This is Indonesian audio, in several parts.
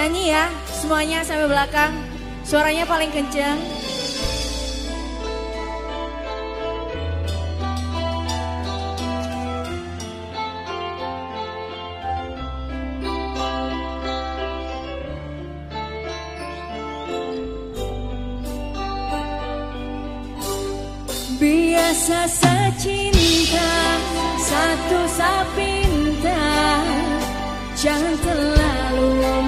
Nyanyi ya, semuanya sampai belakang. Suaranya paling kenceng. Biasa secinta Satu sapinta Jangan terlalu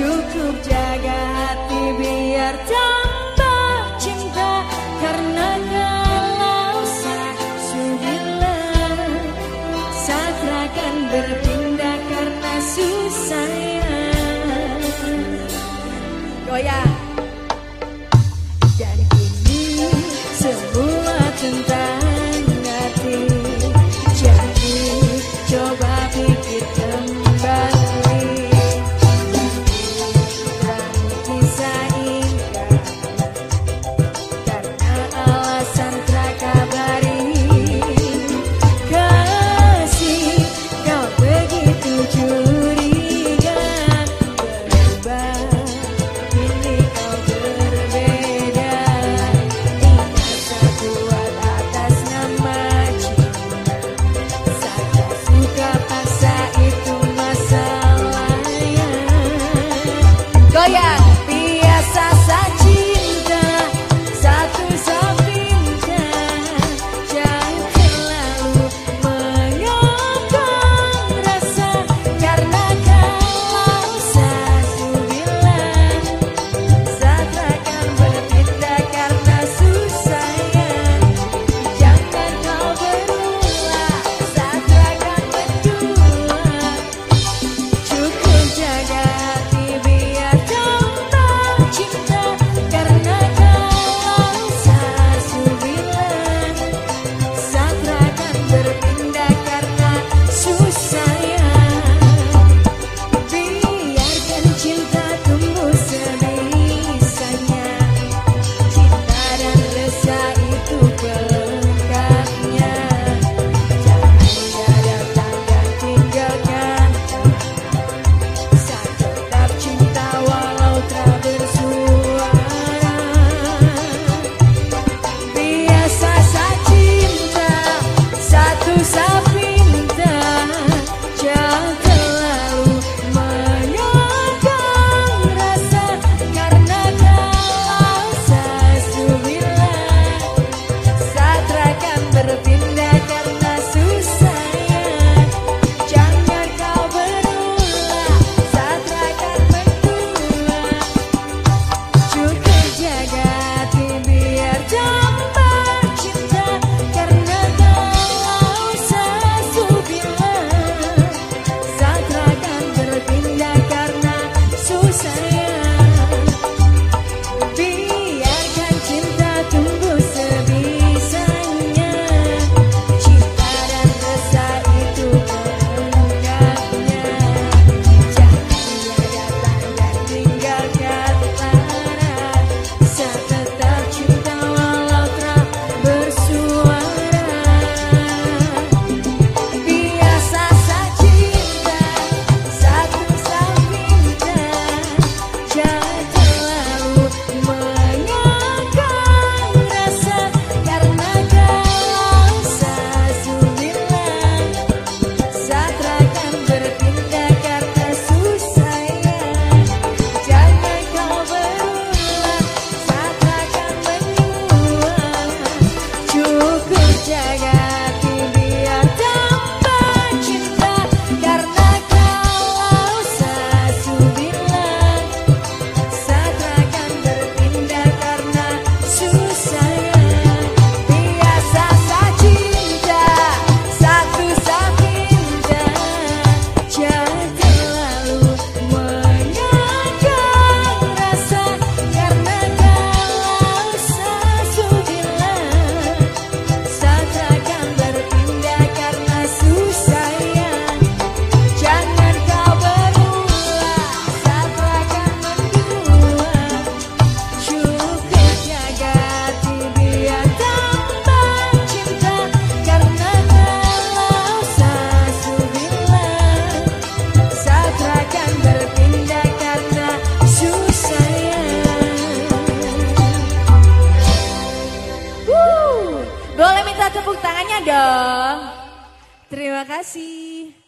Cukup jaga hati biar tambah cinta Karena kalau sudah Satrakan berpindah karena susah Goyang dong. Terima kasih.